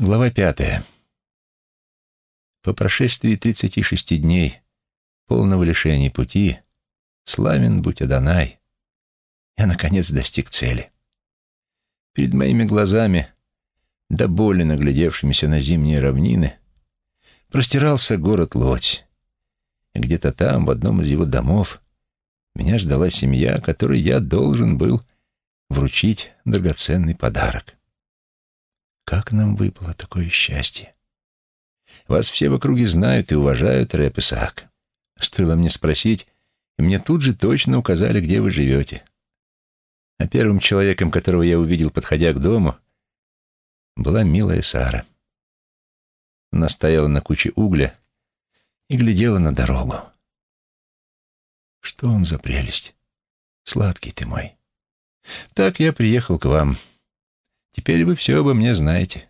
Глава пятая. По прошествии тридцати шести дней полного лишения пути, славен будь Адонай, я, наконец, достиг цели. Перед моими глазами, до боли наглядевшимися на зимние равнины, простирался город Лодь. И где-то там, в одном из его домов, меня ждала семья, которой я должен был вручить драгоценный подарок. Как нам выпало такое счастье! Вас все в округе знают и уважают, Рэп Исаак. Стоило мне спросить, и мне тут же точно указали, где вы живете. А первым человеком, которого я увидел, подходя к дому, была милая Сара. Она стояла на куче угля и глядела на дорогу. Что он за прелесть? Сладкий ты мой. Так я приехал к вам. Теперь вы все обо мне знаете».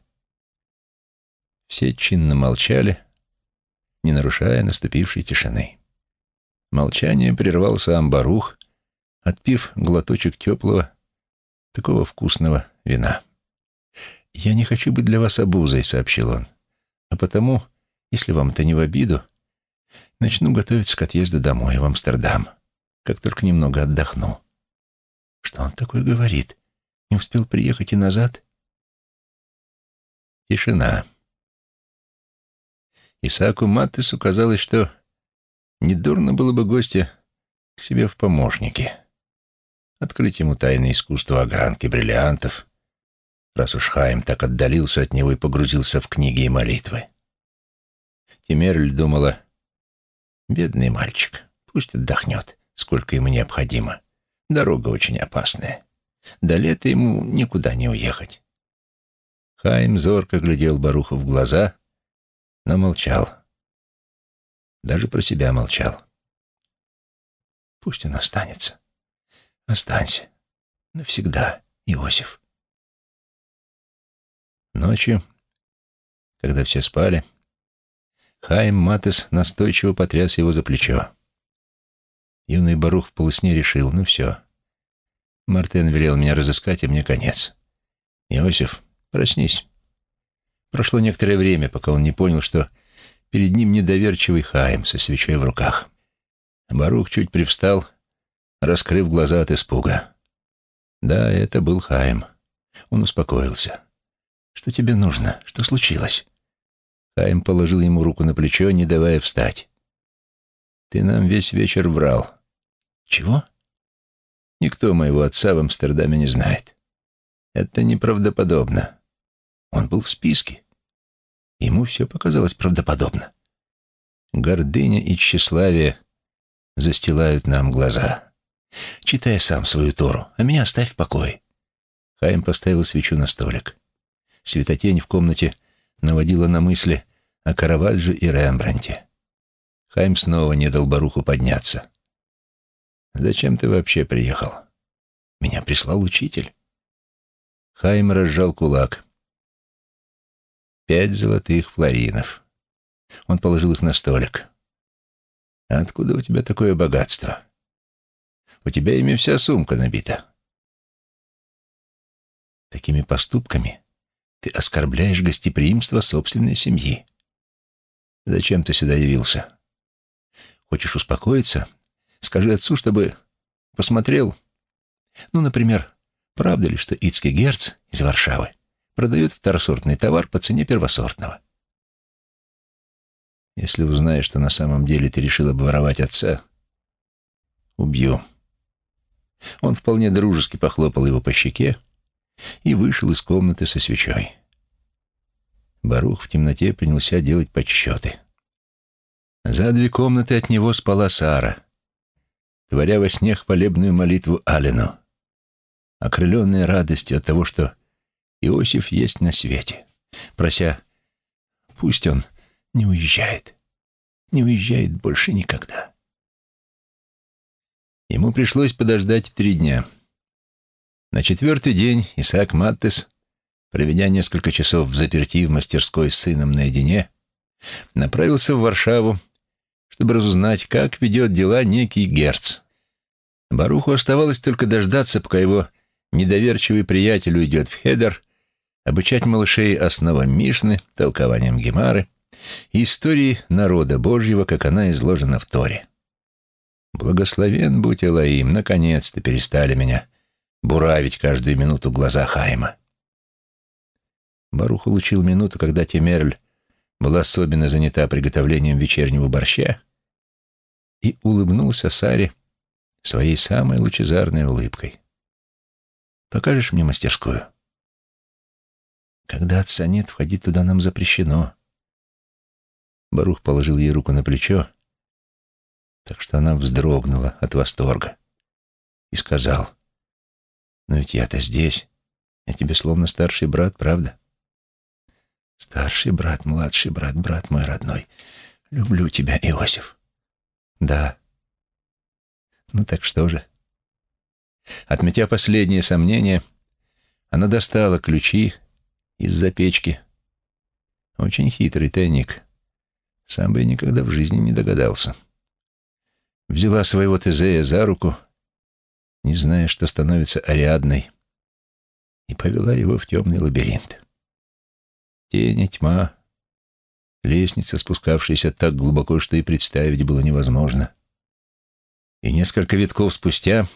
Все чинно молчали, не нарушая наступившей тишины. Молчание прервал сам Барух, отпив глоточек теплого, такого вкусного вина. «Я не хочу быть для вас обузой», — сообщил он. «А потому, если вам это не в обиду, начну готовиться к отъезду домой, в Амстердам, как только немного отдохну». «Что он такое говорит?» Не успел приехать и назад? Тишина. Исааку Маттесу казалось, что недурно было бы гостя к себе в помощники. Открыть ему тайное искусство огранки бриллиантов, раз уж Хайм так отдалился от него и погрузился в книги и молитвы. Тимерль думала, бедный мальчик, пусть отдохнет, сколько ему необходимо. Дорога очень опасная. До лета ему никуда не уехать. Хайм зорко глядел Баруху в глаза, но молчал. Даже про себя молчал. Пусть он останется. Останься. Навсегда, Иосиф. Ночью, когда все спали, Хайм Матес настойчиво потряс его за плечо. Юный Барух в полусне решил, ну все, Мартен велел меня разыскать, и мне конец. Иосиф, проснись. Прошло некоторое время, пока он не понял, что перед ним недоверчивый Хаим со свечой в руках. Барух чуть привстал, раскрыв глаза от испуга. Да, это был Хаим. Он успокоился. «Что тебе нужно? Что случилось?» Хаим положил ему руку на плечо, не давая встать. «Ты нам весь вечер врал». «Чего?» Никто моего отца в Амстердаме не знает. Это неправдоподобно. Он был в списке. Ему все показалось правдоподобно. Гордыня и тщеславие застилают нам глаза. Читай сам свою Тору, а меня оставь в покое. Хайм поставил свечу на столик. Светотень в комнате наводила на мысли о Караваджо и Рембранте. Хайм снова не дал Баруху подняться. Зачем ты вообще приехал? Меня прислал учитель. Хайм разжал кулак. Пять золотых флоринов. Он положил их на столик. откуда у тебя такое богатство? У тебя ими вся сумка набита. Такими поступками ты оскорбляешь гостеприимство собственной семьи. Зачем ты сюда явился? Хочешь успокоиться Скажи отцу, чтобы посмотрел. Ну, например, правда ли, что Ицкий Герц из Варшавы продает второсортный товар по цене первосортного? Если узнаешь, что на самом деле ты решил обворовать отца, убью. Он вполне дружески похлопал его по щеке и вышел из комнаты со свечой. Барух в темноте принялся делать подсчеты. За две комнаты от него спала Сара — творя во сне хвалебную молитву Алину, окрыленная радостью от того, что Иосиф есть на свете, прося, пусть он не уезжает, не уезжает больше никогда. Ему пришлось подождать три дня. На четвертый день Исаак Маттес, проведя несколько часов в заперти в мастерской с сыном наедине, направился в Варшаву чтобы разузнать, как ведет дела некий Герц. Баруху оставалось только дождаться, пока его недоверчивый приятель уйдет в Хедер, обучать малышей основам Мишны, толкованием Гемары и истории народа Божьего, как она изложена в Торе. Благословен будь Элоим, наконец-то перестали меня буравить каждую минуту глаза Хайма. Барух улучил минуту, когда Темерль была особенно занята приготовлением вечернего борща, и улыбнулся Саре своей самой лучезарной улыбкой. «Покажешь мне мастерскую?» «Когда отца нет, входить туда нам запрещено». Барух положил ей руку на плечо, так что она вздрогнула от восторга и сказал, «Но ведь я-то здесь, я тебе словно старший брат, правда?» «Старший брат, младший брат, брат мой родной, люблю тебя, Иосиф». «Да». «Ну так что же?» Отметя последние сомнения, она достала ключи из-за печки. Очень хитрый тайник. Сам бы я никогда в жизни не догадался. Взяла своего Тезея за руку, не зная, что становится Ариадной, и повела его в темный лабиринт. Тень и тьма, лестница, спускавшаяся так глубоко, что и представить было невозможно. И несколько витков спустя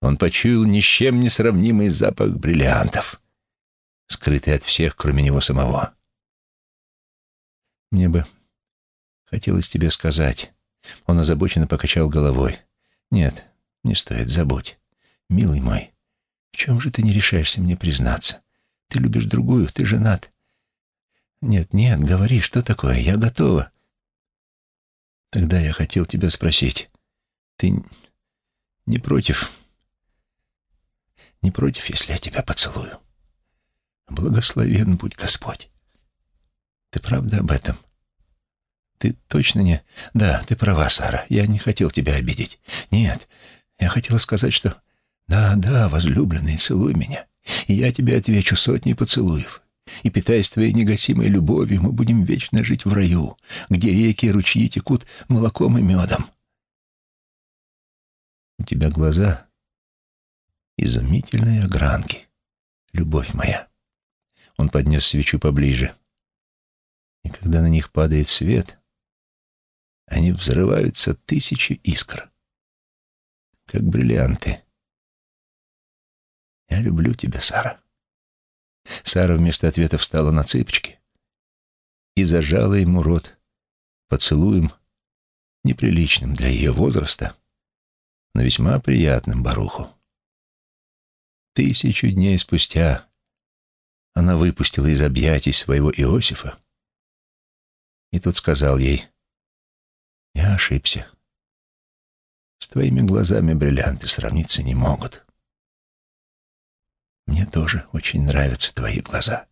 он почуял ни с чем не сравнимый запах бриллиантов, скрытый от всех, кроме него самого. «Мне бы хотелось тебе сказать...» Он озабоченно покачал головой. «Нет, не стоит, забудь. Милый мой, в чем же ты не решаешься мне признаться? Ты любишь другую, ты женат. Нет, нет, говори, что такое, я готова. Тогда я хотел тебя спросить. Ты не против... Не против, если я тебя поцелую? Благословен будь Господь. Ты правда об этом?» Ты точно не... Да, ты права, Сара. Я не хотел тебя обидеть. Нет, я хотела сказать, что... Да, да, возлюбленный, целуй меня. И я тебе отвечу сотней поцелуев. И, питаясь твоей негасимой любовью, мы будем вечно жить в раю, где реки и ручьи текут молоком и медом. У тебя глаза изумительные огранки, любовь моя. Он поднес свечу поближе. И когда на них падает свет, они взрываются тысячи искр, как бриллианты. «Я люблю тебя, Сара». Сара вместо ответа встала на цыпочки и зажала ему рот поцелуем, неприличным для ее возраста, но весьма приятным Баруху. Тысячу дней спустя она выпустила из объятий своего Иосифа, и тот сказал ей, я ошибся. С твоими глазами бриллианты сравниться не могут. Мне тоже очень нравятся твои глаза,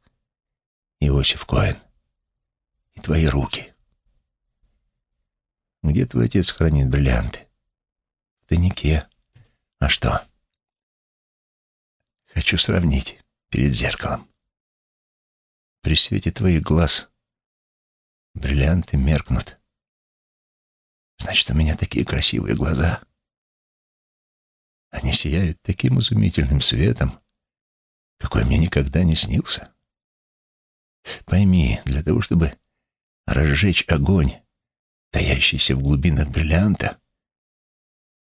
Иосиф Коэн, и твои руки. Где твой отец хранит бриллианты? В тайнике. А что? Хочу сравнить перед зеркалом. При свете твоих глаз бриллианты меркнут. Значит, у меня такие красивые глаза. Они сияют таким изумительным светом, какой мне никогда не снился. Пойми, для того, чтобы разжечь огонь, таящийся в глубинах бриллианта,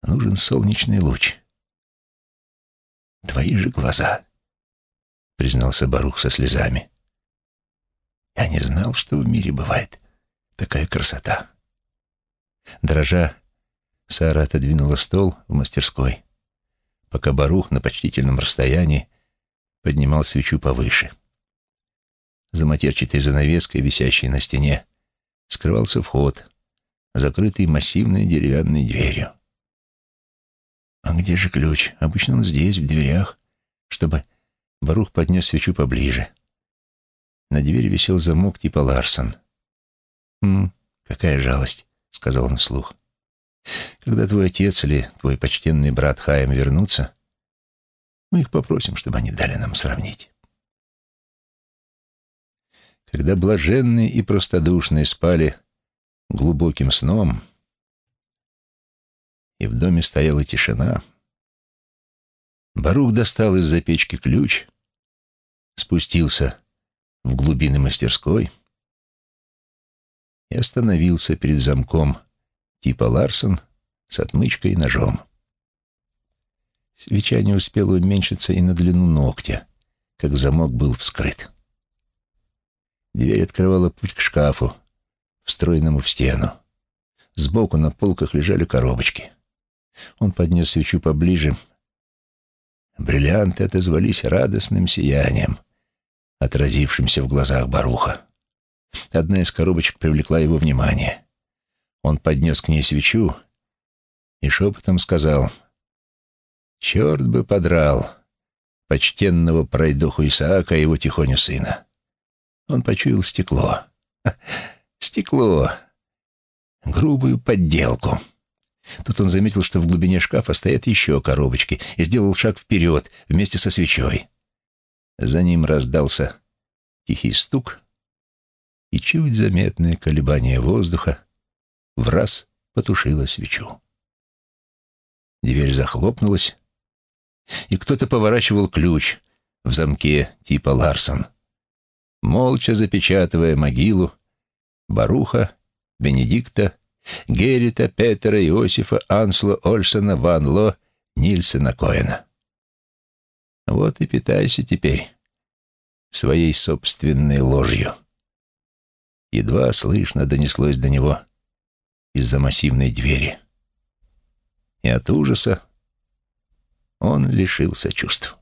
нужен солнечный луч. Твои же глаза, признался Барух со слезами. Я не знал, что в мире бывает такая красота. Дрожа, Сара отодвинула стол в мастерской, пока Барух на почтительном расстоянии поднимал свечу повыше. За матерчатой занавеской, висящей на стене, скрывался вход, закрытый массивной деревянной дверью. «А где же ключ? Обычно он здесь, в дверях, чтобы...» Барух поднес свечу поближе. На двери висел замок типа Ларсон. «Хм, какая жалость. — сказал он вслух. «Когда твой отец или твой почтенный брат Хаим вернутся, мы их попросим, чтобы они дали нам сравнить». Когда блаженные и простодушные спали глубоким сном, и в доме стояла тишина, Барух достал из-за печки ключ, спустился в глубины мастерской и остановился перед замком типа Ларсон с отмычкой и ножом. Свеча не успела уменьшиться и на длину ногтя, как замок был вскрыт. Дверь открывала путь к шкафу, встроенному в стену. Сбоку на полках лежали коробочки. Он поднес свечу поближе. Бриллианты отозвались радостным сиянием, отразившимся в глазах Баруха. Одна из коробочек привлекла его внимание. Он поднес к ней свечу и шепотом сказал, «Черт бы подрал почтенного пройдоху Исаака и его тихоню сына». Он почуял стекло. Стекло. Грубую подделку. Тут он заметил, что в глубине шкафа стоят еще коробочки, и сделал шаг вперед вместе со свечой. За ним раздался тихий стук, и чуть заметное колебание воздуха в раз потушило свечу. Дверь захлопнулась, и кто-то поворачивал ключ в замке типа Ларсон. Молча запечатывая могилу Баруха, Бенедикта, Герита, Петера, Иосифа, Ансло, Ольсона, Ван Ло, Нильсена Коэна. Вот и питайся теперь своей собственной ложью. Едва слышно донеслось до него из-за массивной двери. И от ужаса он лишился чувств.